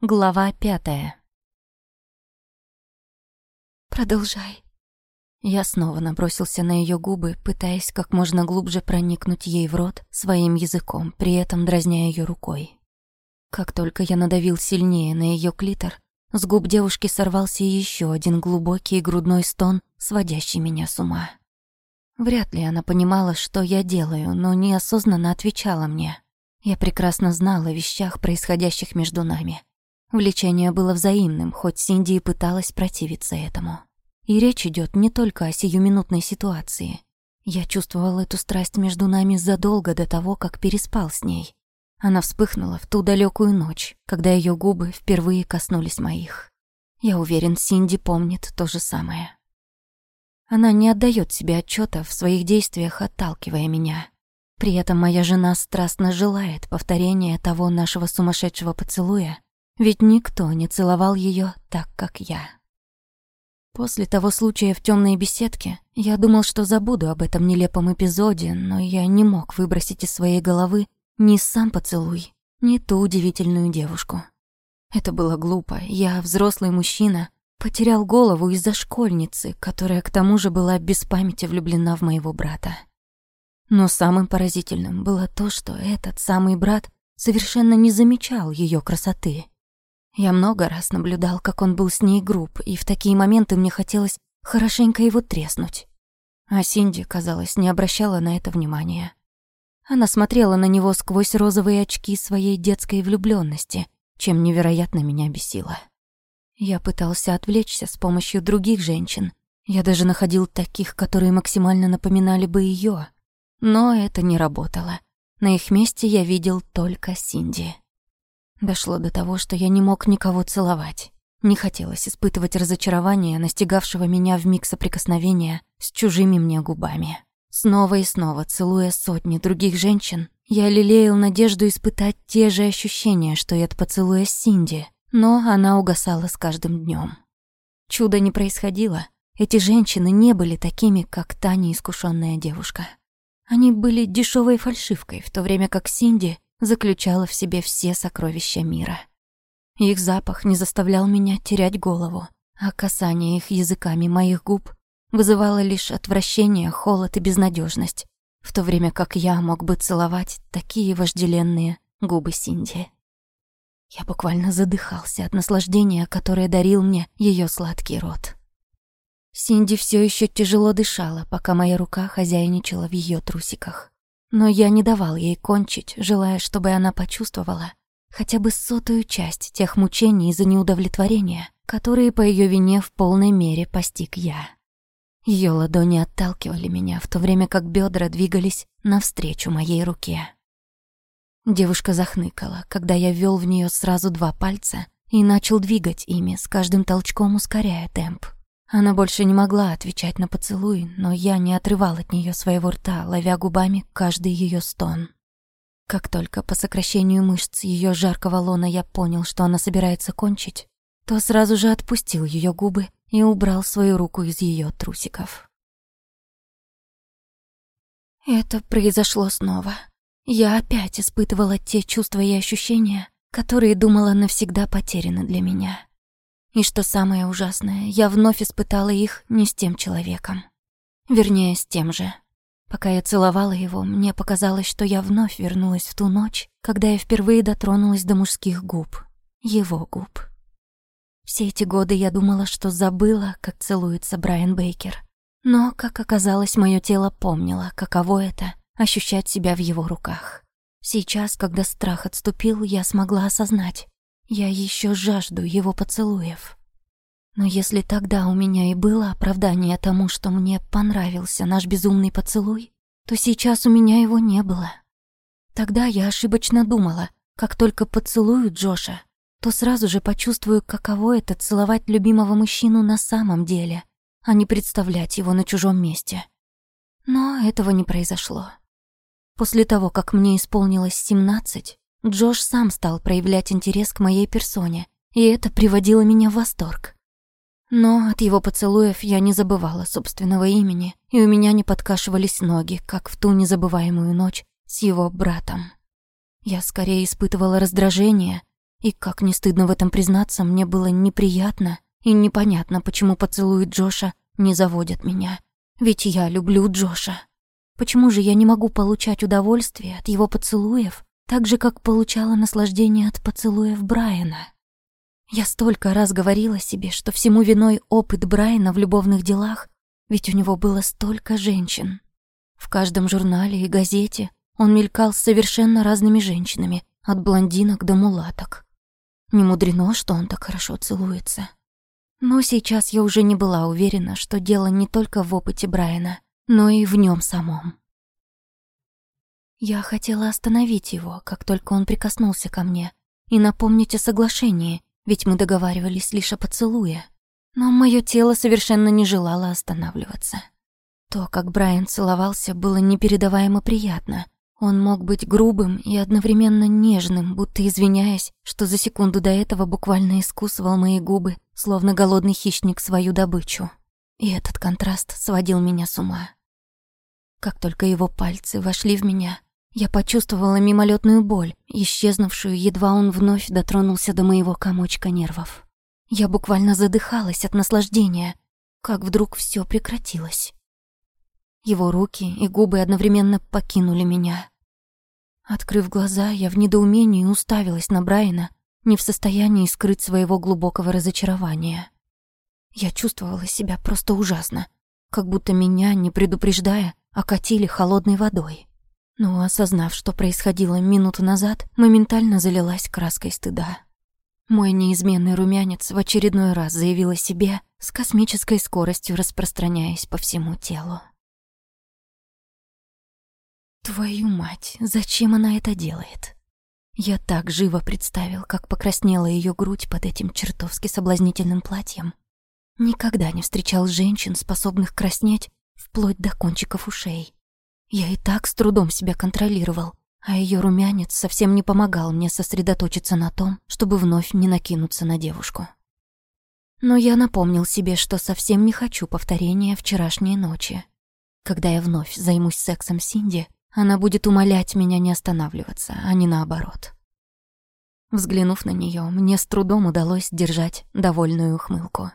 Глава пятая. «Продолжай». Я снова набросился на ее губы, пытаясь как можно глубже проникнуть ей в рот своим языком, при этом дразня ее рукой. Как только я надавил сильнее на ее клитор, с губ девушки сорвался еще один глубокий грудной стон, сводящий меня с ума. Вряд ли она понимала, что я делаю, но неосознанно отвечала мне. Я прекрасно знала о вещах, происходящих между нами. Влечение было взаимным, хоть Синди и пыталась противиться этому. И речь идет не только о сиюминутной ситуации. Я чувствовал эту страсть между нами задолго до того, как переспал с ней. Она вспыхнула в ту далекую ночь, когда ее губы впервые коснулись моих. Я уверен, Синди помнит то же самое. Она не отдает себе отчета в своих действиях, отталкивая меня. При этом моя жена страстно желает повторения того нашего сумасшедшего поцелуя, ведь никто не целовал ее так, как я. После того случая в темной беседке я думал, что забуду об этом нелепом эпизоде, но я не мог выбросить из своей головы ни сам поцелуй, ни ту удивительную девушку. Это было глупо. Я, взрослый мужчина, потерял голову из-за школьницы, которая к тому же была без памяти влюблена в моего брата. Но самым поразительным было то, что этот самый брат совершенно не замечал ее красоты. Я много раз наблюдал, как он был с ней груб, и в такие моменты мне хотелось хорошенько его треснуть. А Синди, казалось, не обращала на это внимания. Она смотрела на него сквозь розовые очки своей детской влюблённости, чем невероятно меня бесило. Я пытался отвлечься с помощью других женщин. Я даже находил таких, которые максимально напоминали бы её. Но это не работало. На их месте я видел только Синди. Дошло до того, что я не мог никого целовать. Не хотелось испытывать разочарование, настигавшего меня в миг соприкосновения с чужими мне губами. Снова и снова, целуя сотни других женщин, я лелеял надежду испытать те же ощущения, что и от поцелуя Синди, но она угасала с каждым днем. Чудо не происходило. Эти женщины не были такими, как та неискушенная девушка. Они были дешевой фальшивкой, в то время как Синди заключала в себе все сокровища мира. Их запах не заставлял меня терять голову, а касание их языками моих губ вызывало лишь отвращение, холод и безнадежность, в то время как я мог бы целовать такие вожделенные губы Синди. Я буквально задыхался от наслаждения, которое дарил мне ее сладкий рот. Синди все еще тяжело дышала, пока моя рука хозяйничала в ее трусиках. Но я не давал ей кончить, желая, чтобы она почувствовала хотя бы сотую часть тех мучений из-за неудовлетворения, которые по ее вине в полной мере постиг я. Ее ладони отталкивали меня, в то время как бедра двигались навстречу моей руке. Девушка захныкала, когда я ввел в нее сразу два пальца и начал двигать ими, с каждым толчком ускоряя темп. Она больше не могла отвечать на поцелуй, но я не отрывал от нее своего рта, ловя губами каждый ее стон. Как только по сокращению мышц ее жаркого лона я понял, что она собирается кончить, то сразу же отпустил ее губы и убрал свою руку из ее трусиков. Это произошло снова. Я опять испытывала те чувства и ощущения, которые думала навсегда потеряны для меня. И что самое ужасное, я вновь испытала их не с тем человеком. Вернее, с тем же. Пока я целовала его, мне показалось, что я вновь вернулась в ту ночь, когда я впервые дотронулась до мужских губ. Его губ. Все эти годы я думала, что забыла, как целуется Брайан Бейкер. Но, как оказалось, мое тело помнило, каково это — ощущать себя в его руках. Сейчас, когда страх отступил, я смогла осознать. Я еще жажду его поцелуев. Но если тогда у меня и было оправдание тому, что мне понравился наш безумный поцелуй, то сейчас у меня его не было. Тогда я ошибочно думала, как только поцелую Джоша, то сразу же почувствую, каково это целовать любимого мужчину на самом деле, а не представлять его на чужом месте. Но этого не произошло. После того, как мне исполнилось семнадцать, Джош сам стал проявлять интерес к моей персоне, и это приводило меня в восторг. Но от его поцелуев я не забывала собственного имени, и у меня не подкашивались ноги, как в ту незабываемую ночь с его братом. Я скорее испытывала раздражение, И как не стыдно в этом признаться, мне было неприятно и непонятно, почему поцелуи Джоша не заводят меня. Ведь я люблю Джоша. Почему же я не могу получать удовольствие от его поцелуев, так же, как получала наслаждение от поцелуев Брайана? Я столько раз говорила себе, что всему виной опыт Брайана в любовных делах, ведь у него было столько женщин. В каждом журнале и газете он мелькал с совершенно разными женщинами, от блондинок до мулаток. Не мудрено, что он так хорошо целуется. Но сейчас я уже не была уверена, что дело не только в опыте Брайана, но и в нем самом. Я хотела остановить его, как только он прикоснулся ко мне, и напомнить о соглашении, ведь мы договаривались лишь о поцелуе. Но мое тело совершенно не желало останавливаться. То, как Брайан целовался, было непередаваемо приятно. Он мог быть грубым и одновременно нежным, будто извиняясь, что за секунду до этого буквально искусывал мои губы, словно голодный хищник свою добычу. И этот контраст сводил меня с ума. Как только его пальцы вошли в меня, я почувствовала мимолетную боль, исчезнувшую, едва он вновь дотронулся до моего комочка нервов. Я буквально задыхалась от наслаждения, как вдруг все прекратилось. Его руки и губы одновременно покинули меня. Открыв глаза, я в недоумении уставилась на Брайана, не в состоянии скрыть своего глубокого разочарования. Я чувствовала себя просто ужасно, как будто меня, не предупреждая, окатили холодной водой. Но, осознав, что происходило минуту назад, моментально залилась краской стыда. Мой неизменный румянец в очередной раз заявил о себе с космической скоростью распространяясь по всему телу. Твою мать, зачем она это делает? Я так живо представил, как покраснела ее грудь под этим чертовски соблазнительным платьем. Никогда не встречал женщин, способных краснеть вплоть до кончиков ушей. Я и так с трудом себя контролировал, а ее румянец совсем не помогал мне сосредоточиться на том, чтобы вновь не накинуться на девушку. Но я напомнил себе, что совсем не хочу повторения вчерашней ночи. Когда я вновь займусь сексом Синди, она будет умолять меня не останавливаться, а не наоборот. Взглянув на нее, мне с трудом удалось держать довольную ухмылку.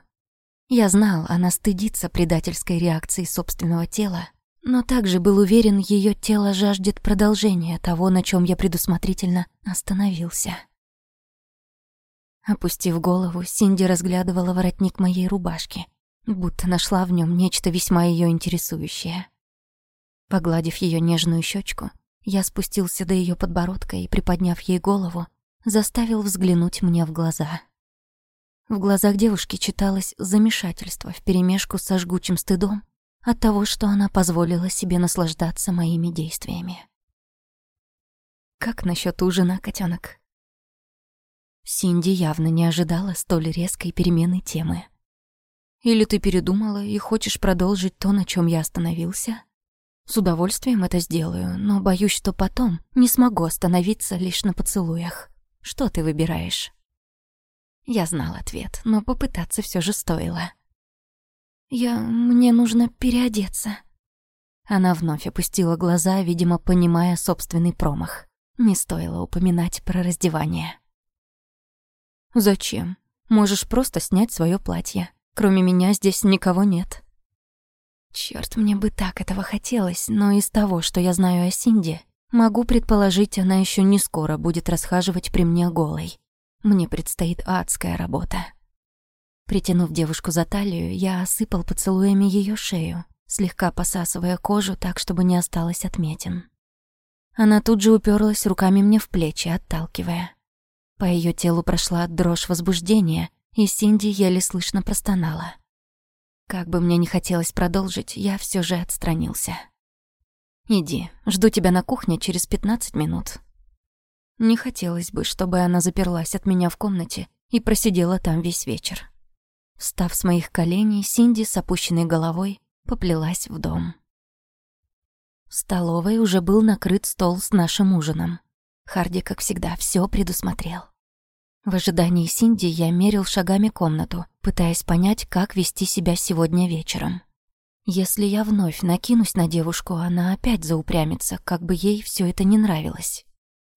Я знал, она стыдится предательской реакции собственного тела, но также был уверен, ее тело жаждет продолжения того, на чем я предусмотрительно остановился. Опустив голову, Синди разглядывала воротник моей рубашки, будто нашла в нем нечто весьма ее интересующее. Погладив ее нежную щечку, я спустился до ее подбородка и, приподняв ей голову, заставил взглянуть мне в глаза. В глазах девушки читалось замешательство вперемешку со жгучим стыдом от того, что она позволила себе наслаждаться моими действиями. Как насчет ужина, котенок? Синди явно не ожидала столь резкой перемены темы. Или ты передумала и хочешь продолжить то, на чем я остановился? С удовольствием это сделаю, но боюсь, что потом не смогу остановиться лишь на поцелуях. Что ты выбираешь? Я знал ответ, но попытаться все же стоило. Я... мне нужно переодеться. Она вновь опустила глаза, видимо, понимая собственный промах. Не стоило упоминать про раздевание. «Зачем? Можешь просто снять свое платье. Кроме меня здесь никого нет». Черт, мне бы так этого хотелось, но из того, что я знаю о Синди, могу предположить, она еще не скоро будет расхаживать при мне голой. Мне предстоит адская работа. Притянув девушку за талию, я осыпал поцелуями ее шею, слегка посасывая кожу так, чтобы не осталось отметин. Она тут же уперлась руками мне в плечи, отталкивая. По ее телу прошла дрожь возбуждения, и Синди еле слышно простонала. Как бы мне не хотелось продолжить, я все же отстранился. «Иди, жду тебя на кухне через пятнадцать минут». Не хотелось бы, чтобы она заперлась от меня в комнате и просидела там весь вечер. Встав с моих коленей, Синди с опущенной головой поплелась в дом. В столовой уже был накрыт стол с нашим ужином. Харди, как всегда, все предусмотрел. В ожидании Синди я мерил шагами комнату, пытаясь понять, как вести себя сегодня вечером. Если я вновь накинусь на девушку, она опять заупрямится, как бы ей все это не нравилось.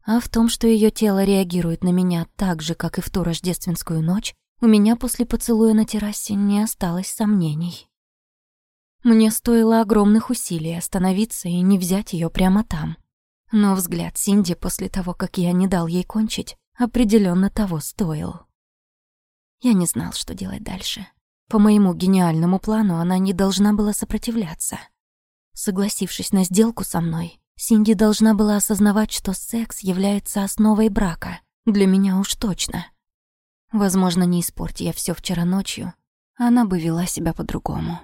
А в том, что ее тело реагирует на меня так же, как и в ту рождественскую ночь, у меня после поцелуя на террасе не осталось сомнений. Мне стоило огромных усилий остановиться и не взять ее прямо там. Но взгляд Синди после того, как я не дал ей кончить, определенно того стоил. Я не знал, что делать дальше. По моему гениальному плану она не должна была сопротивляться. Согласившись на сделку со мной, Синди должна была осознавать, что секс является основой брака. Для меня уж точно. Возможно, не испорти я все вчера ночью, она бы вела себя по-другому.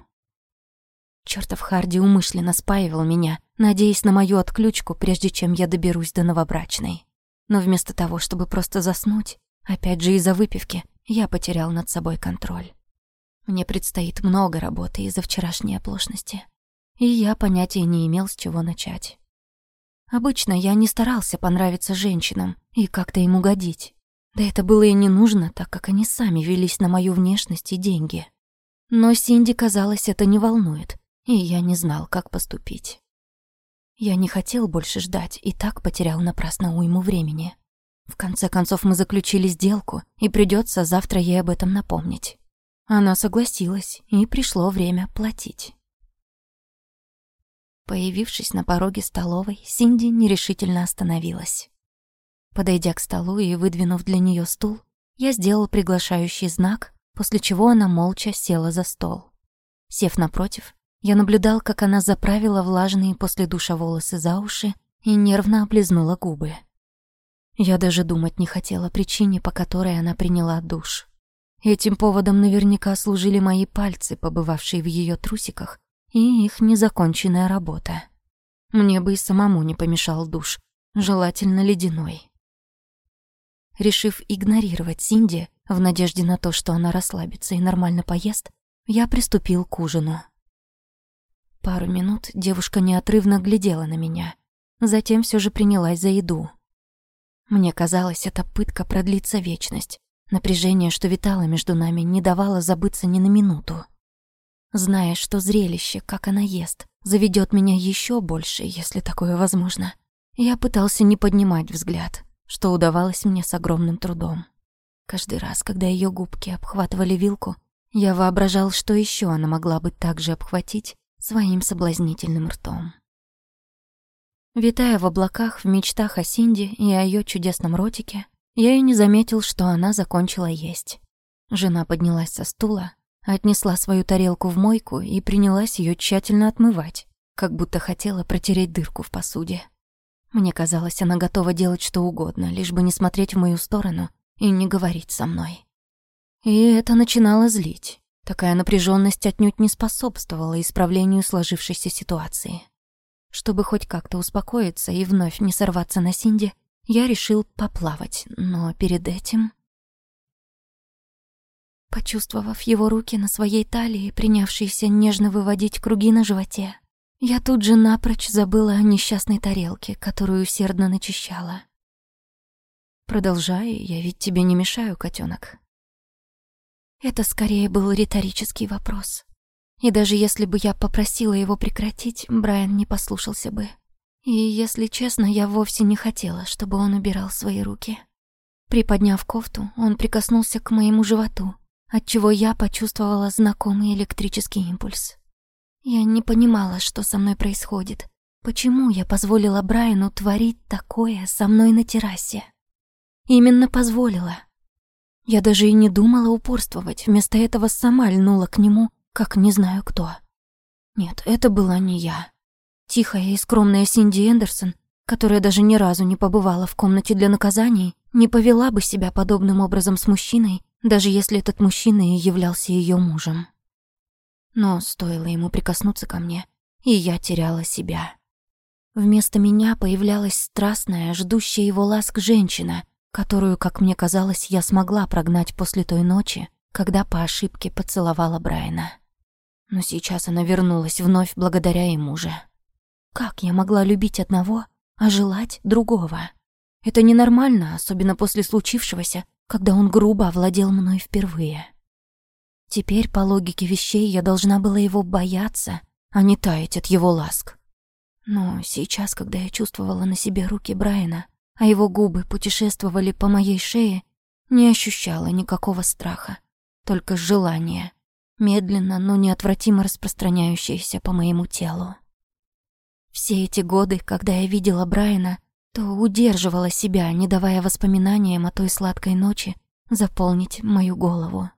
Чёртов Харди умышленно спаивал меня, надеясь на мою отключку, прежде чем я доберусь до новобрачной. Но вместо того, чтобы просто заснуть, опять же из-за выпивки, я потерял над собой контроль. Мне предстоит много работы из-за вчерашней оплошности. И я понятия не имел, с чего начать. Обычно я не старался понравиться женщинам и как-то им угодить. Да это было и не нужно, так как они сами велись на мою внешность и деньги. Но Синди, казалось, это не волнует, и я не знал, как поступить. Я не хотел больше ждать и так потерял напрасно уйму времени. В конце концов мы заключили сделку, и придется завтра ей об этом напомнить. Она согласилась, и пришло время платить. Появившись на пороге столовой, Синди нерешительно остановилась. Подойдя к столу и выдвинув для нее стул, я сделал приглашающий знак, после чего она молча села за стол. Сев напротив, я наблюдал, как она заправила влажные после душа волосы за уши и нервно облизнула губы. Я даже думать не хотела о причине, по которой она приняла душ. Этим поводом наверняка служили мои пальцы, побывавшие в ее трусиках, и их незаконченная работа. Мне бы и самому не помешал душ, желательно ледяной. Решив игнорировать Синди, в надежде на то, что она расслабится и нормально поест, я приступил к ужину. Пару минут девушка неотрывно глядела на меня. Затем все же принялась за еду. Мне казалось, эта пытка продлится вечность. Напряжение, что витало между нами, не давало забыться ни на минуту. Зная, что зрелище, как она ест, заведет меня еще больше, если такое возможно, я пытался не поднимать взгляд, что удавалось мне с огромным трудом. Каждый раз, когда ее губки обхватывали вилку, я воображал, что еще она могла бы так же обхватить, своим соблазнительным ртом. Витая в облаках в мечтах о Синди и о ее чудесном ротике, я и не заметил, что она закончила есть. Жена поднялась со стула, отнесла свою тарелку в мойку и принялась ее тщательно отмывать, как будто хотела протереть дырку в посуде. Мне казалось, она готова делать что угодно, лишь бы не смотреть в мою сторону и не говорить со мной. И это начинало злить. Такая напряженность отнюдь не способствовала исправлению сложившейся ситуации. Чтобы хоть как-то успокоиться и вновь не сорваться на Синди, я решил поплавать, но перед этим... Почувствовав его руки на своей талии, принявшиеся нежно выводить круги на животе, я тут же напрочь забыла о несчастной тарелке, которую усердно начищала. «Продолжай, я ведь тебе не мешаю, котенок. Это скорее был риторический вопрос. И даже если бы я попросила его прекратить, Брайан не послушался бы. И, если честно, я вовсе не хотела, чтобы он убирал свои руки. Приподняв кофту, он прикоснулся к моему животу, отчего я почувствовала знакомый электрический импульс. Я не понимала, что со мной происходит. Почему я позволила Брайану творить такое со мной на террасе? Именно позволила, я даже и не думала упорствовать, вместо этого сама льнула к нему, как не знаю кто. Нет, это была не я. Тихая и скромная Синди Эндерсон, которая даже ни разу не побывала в комнате для наказаний, не повела бы себя подобным образом с мужчиной, даже если этот мужчина и являлся ее мужем. Но стоило ему прикоснуться ко мне, и я теряла себя. Вместо меня появлялась страстная, ждущая его ласк женщина, которую, как мне казалось, я смогла прогнать после той ночи, когда по ошибке поцеловала Брайана. Но сейчас она вернулась вновь благодаря ему же. Как я могла любить одного, а желать другого? Это ненормально, особенно после случившегося, когда он грубо овладел мной впервые. Теперь, по логике вещей, я должна была его бояться, а не таять от его ласк. Но сейчас, когда я чувствовала на себе руки Брайана, а его губы путешествовали по моей шее, не ощущала никакого страха, только желание, медленно, но неотвратимо распространяющееся по моему телу. Все эти годы, когда я видела Брайана, то удерживала себя, не давая воспоминаниям о той сладкой ночи заполнить мою голову.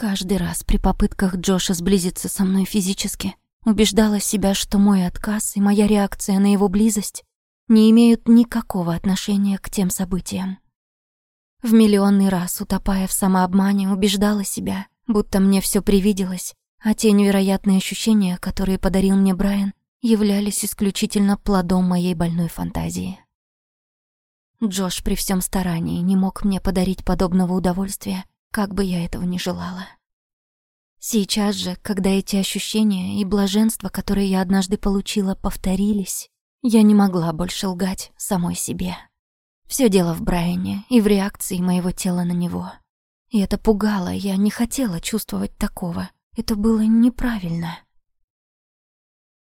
Каждый раз при попытках Джоша сблизиться со мной физически убеждала себя, что мой отказ и моя реакция на его близость не имеют никакого отношения к тем событиям. В миллионный раз, утопая в самообмане, убеждала себя, будто мне все привиделось, а те невероятные ощущения, которые подарил мне Брайан, являлись исключительно плодом моей больной фантазии. Джош при всем старании не мог мне подарить подобного удовольствия, как бы я этого не желала. Сейчас же, когда эти ощущения и блаженство, которые я однажды получила, повторились, я не могла больше лгать самой себе. Все дело в Брайане и в реакции моего тела на него. И это пугало, я не хотела чувствовать такого. Это было неправильно.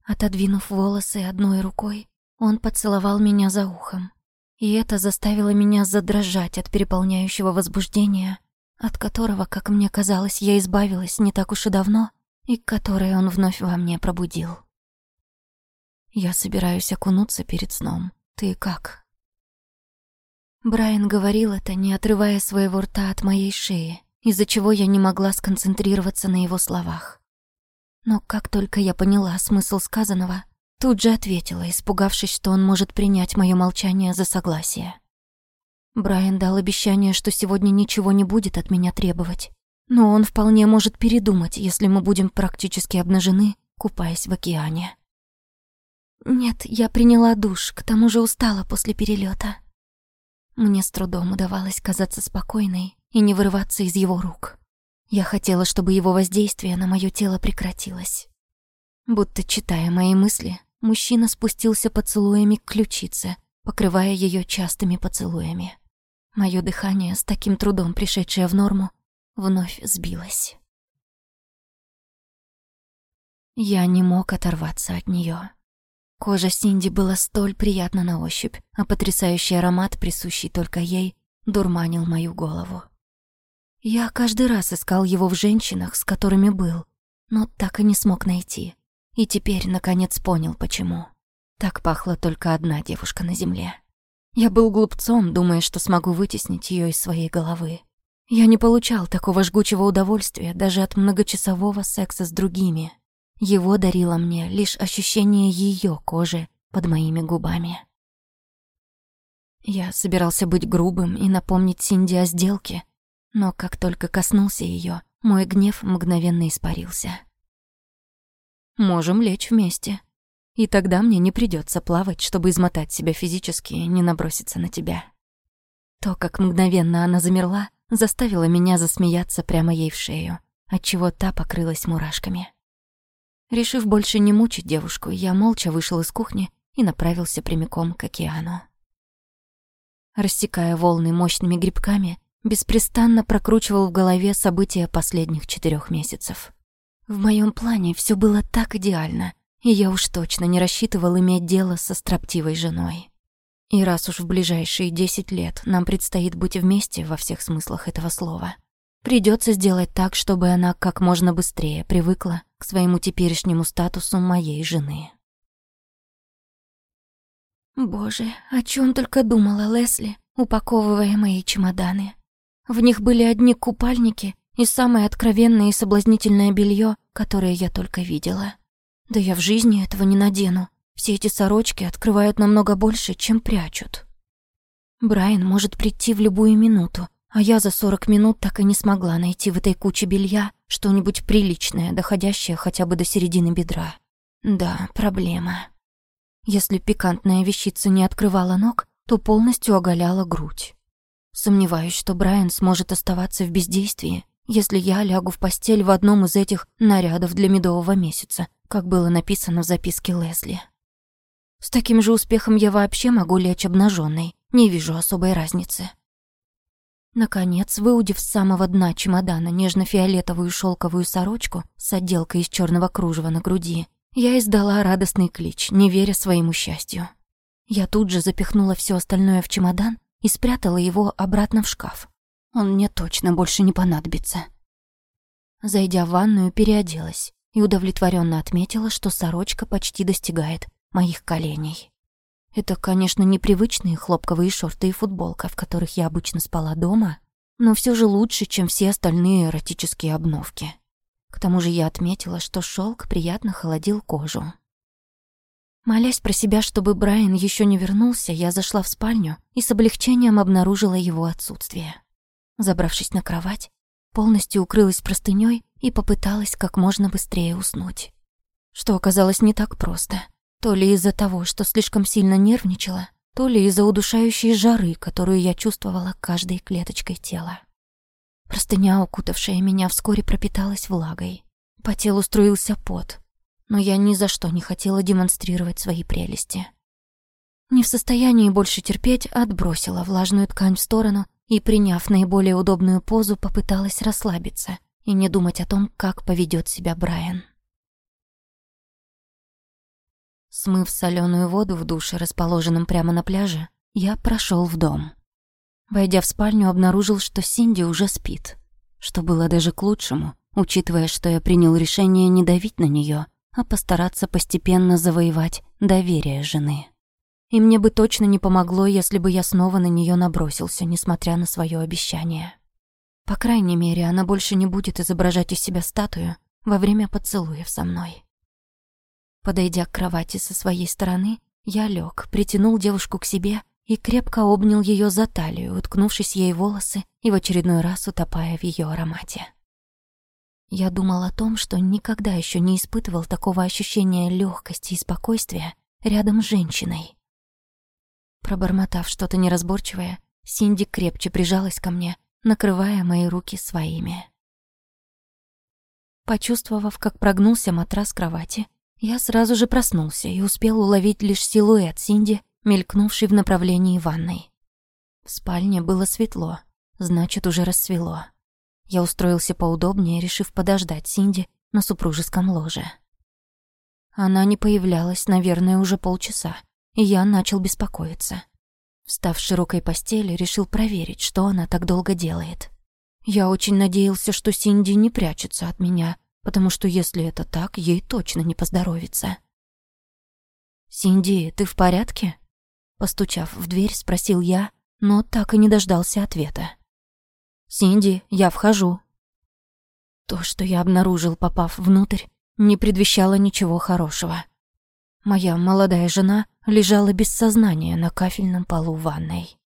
Отодвинув волосы одной рукой, он поцеловал меня за ухом. И это заставило меня задрожать от переполняющего возбуждения, от которого, как мне казалось, я избавилась не так уж и давно, и которое он вновь во мне пробудил. Я собираюсь окунуться перед сном. Ты как? Брайан говорил это, не отрывая своего рта от моей шеи, из-за чего я не могла сконцентрироваться на его словах. Но как только я поняла смысл сказанного, тут же ответила, испугавшись, что он может принять моё молчание за согласие. Брайан дал обещание, что сегодня ничего не будет от меня требовать, но он вполне может передумать, если мы будем практически обнажены, купаясь в океане. Нет, я приняла душ, к тому же устала после перелета. Мне с трудом удавалось казаться спокойной и не вырываться из его рук. Я хотела, чтобы его воздействие на моё тело прекратилось. Будто читая мои мысли, мужчина спустился поцелуями к ключице, покрывая её частыми поцелуями. Моё дыхание, с таким трудом пришедшее в норму, вновь сбилось. Я не мог оторваться от неё. Кожа Синди была столь приятна на ощупь, а потрясающий аромат, присущий только ей, дурманил мою голову. Я каждый раз искал его в женщинах, с которыми был, но так и не смог найти. И теперь, наконец, понял, почему. Так пахла только одна девушка на земле. Я был глупцом, думая, что смогу вытеснить ее из своей головы. Я не получал такого жгучего удовольствия даже от многочасового секса с другими. Его дарило мне лишь ощущение ее кожи под моими губами. Я собирался быть грубым и напомнить Синди о сделке, но как только коснулся ее, мой гнев мгновенно испарился. «Можем лечь вместе. И тогда мне не придется плавать, чтобы измотать себя физически и не наброситься на тебя». То, как мгновенно она замерла, заставило меня засмеяться прямо ей в шею, отчего та покрылась мурашками. Решив больше не мучить девушку, я молча вышел из кухни и направился прямиком к океану. Рассекая волны мощными грибками, беспрестанно прокручивал в голове события последних четырех месяцев. В моем плане все было так идеально, и я уж точно не рассчитывал иметь дело со строптивой женой. И раз уж в ближайшие десять лет нам предстоит быть вместе во всех смыслах этого слова, придется сделать так, чтобы она как можно быстрее привыкла к своему теперешнему статусу моей жены. Боже, о чем только думала Лесли, упаковывая мои чемоданы. В них были одни купальники и самое откровенное и соблазнительное белье, которое я только видела. Да я в жизни этого не надену. Все эти сорочки открывают намного больше, чем прячут. Брайан может прийти в любую минуту, а я за сорок минут так и не смогла найти в этой куче белья что-нибудь приличное, доходящее хотя бы до середины бедра. Да, проблема. Если пикантная вещица не открывала ног, то полностью оголяла грудь. Сомневаюсь, что Брайан сможет оставаться в бездействии, если я лягу в постель в одном из этих нарядов для медового месяца, как было написано в записке Лесли. С таким же успехом я вообще могу лечь обнаженной, не вижу особой разницы. Наконец, выудив с самого дна чемодана нежно-фиолетовую шелковую сорочку с отделкой из черного кружева на груди, я издала радостный клич, не веря своему счастью. Я тут же запихнула все остальное в чемодан и спрятала его обратно в шкаф. Он мне точно больше не понадобится. Зайдя в ванную, переоделась и удовлетворенно отметила, что сорочка почти достигает моих коленей. Это, конечно, непривычные хлопковые шорты и футболка, в которых я обычно спала дома, но все же лучше, чем все остальные эротические обновки. К тому же я отметила, что шелк приятно холодил кожу. Молясь про себя, чтобы Брайан еще не вернулся, я зашла в спальню и с облегчением обнаружила его отсутствие. Забравшись на кровать, полностью укрылась простыней и попыталась как можно быстрее уснуть. Что оказалось не так просто. То ли из-за того, что слишком сильно нервничала, то ли из-за удушающей жары, которую я чувствовала каждой клеточкой тела. Простыня, укутавшая меня, вскоре пропиталась влагой. По телу струился пот, но я ни за что не хотела демонстрировать свои прелести. Не в состоянии больше терпеть, отбросила влажную ткань в сторону и, приняв наиболее удобную позу, попыталась расслабиться и не думать о том, как поведет себя Брайан. Смыв соленую воду в душе, расположенном прямо на пляже, я прошел в дом. Войдя в спальню, обнаружил, что Синди уже спит. Что было даже к лучшему, учитывая, что я принял решение не давить на нее, а постараться постепенно завоевать доверие жены. И мне бы точно не помогло, если бы я снова на нее набросился, несмотря на свое обещание. По крайней мере, она больше не будет изображать из себя статую во время поцелуев со мной. Подойдя к кровати со своей стороны, я лег, притянул девушку к себе и крепко обнял ее за талию, уткнувшись ей волосы и в очередной раз утопая в ее аромате. Я думал о том, что никогда еще не испытывал такого ощущения легкости и спокойствия рядом с женщиной. Пробормотав что-то неразборчивое, Синди крепче прижалась ко мне, накрывая мои руки своими. Почувствовав, как прогнулся матрас кровати, я сразу же проснулся и успел уловить лишь силуэт Синди, мелькнувший в направлении ванной. В спальне было светло, значит, уже рассвело. Я устроился поудобнее, решив подождать Синди на супружеском ложе. Она не появлялась, наверное, уже полчаса, и я начал беспокоиться. Встав с широкой постели, решил проверить, что она так долго делает. Я очень надеялся, что Синди не прячется от меня, потому что если это так, ей точно не поздоровится. «Синди, ты в порядке?» Постучав в дверь, спросил я, но так и не дождался ответа. «Синди, я вхожу». То, что я обнаружил, попав внутрь, не предвещало ничего хорошего. Моя молодая жена лежала без сознания на кафельном полу ванной.